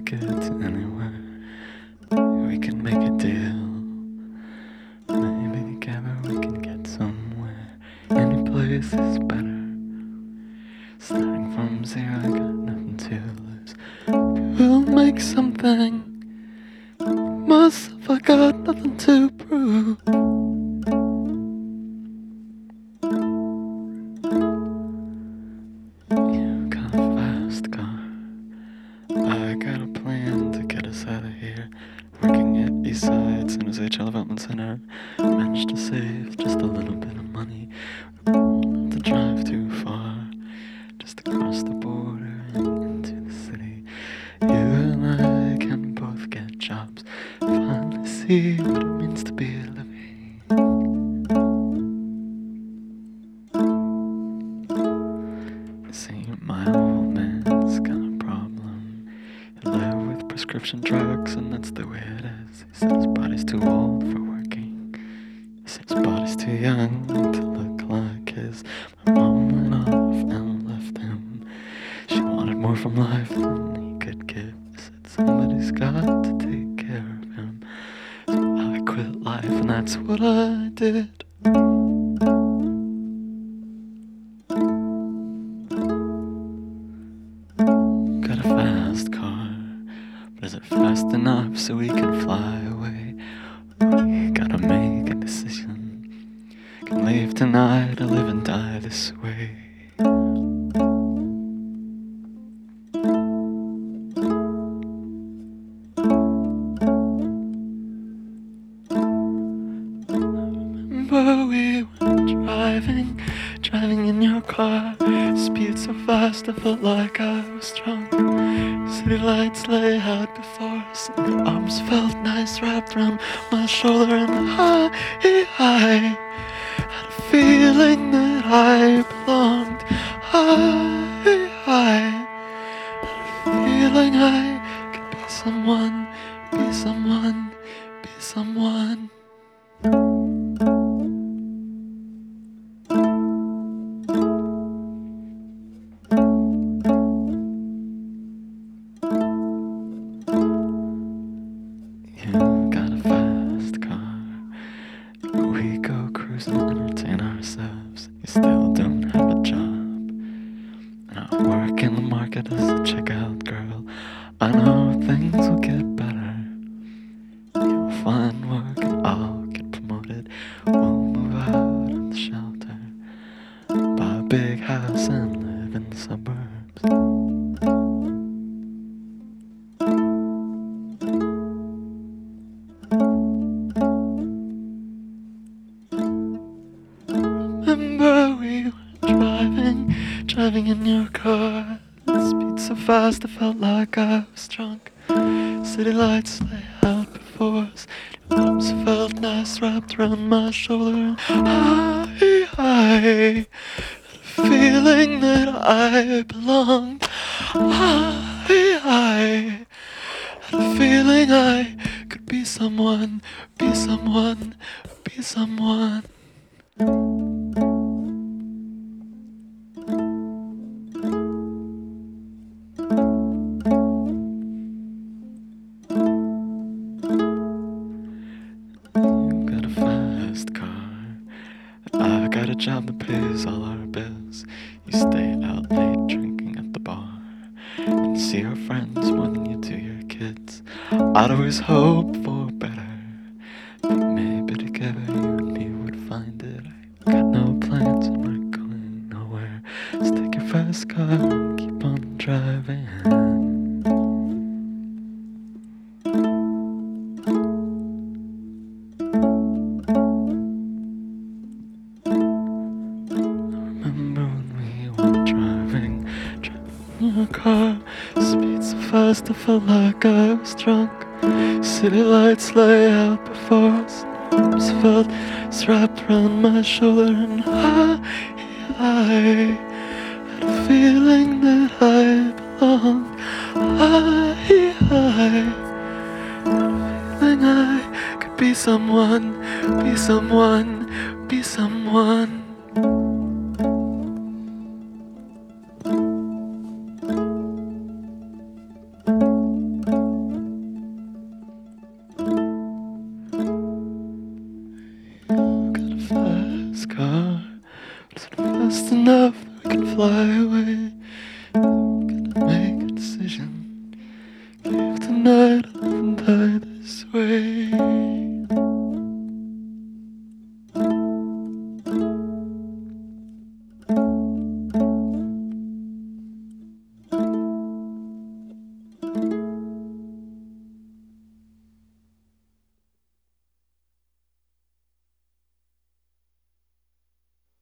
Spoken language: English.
to anywhere. We can make a deal. Maybe together we can get somewhere. Any place is better. Starting from zero, I got nothing to lose. We'll make something. Myself, I got nothing to prove. Prescription drugs, and that's the way it is. He said his body's too old for working. He his body's too young to look like his. My mom went off and left him. She wanted more from life than he could give. He Said somebody's got to take care of him. So I quit life, and that's what I did. So we can fly away? We gotta make a decision. Can leave tonight or live and die this way. I felt like I was drunk. City lights lay out before us, and your arms felt nice wrapped around my shoulder. And I, I had a feeling that I belonged. I, I had a feeling I could be someone, be someone, be someone. I work in the market as a checkout girl. I know things will get better. You'll find work and I'll get promoted. We'll move out of the shelter. Buy a big house and live in the suburbs. I felt like I was drunk. City lights lay out before us. Arms felt nice wrapped around my shoulder. I, I feeling that I belonged. I, I a feeling I could be someone, be someone, be someone. A job that pays all our bills. You stay out late drinking at the bar. And see your friends more than you do your kids. I'd always hope for better. But maybe together you and me would find it. I got no plans and we're going nowhere. Just take your fast car and keep on driving. Your car, speed so fast I felt like I was drunk. City lights lay out before us, arms felt wrapped around my shoulder, and I, I had a feeling that I belonged. I, I had a feeling I could be someone, be someone, Is it fast enough that we can fly away. Gonna make a decision. Leave tonight, and die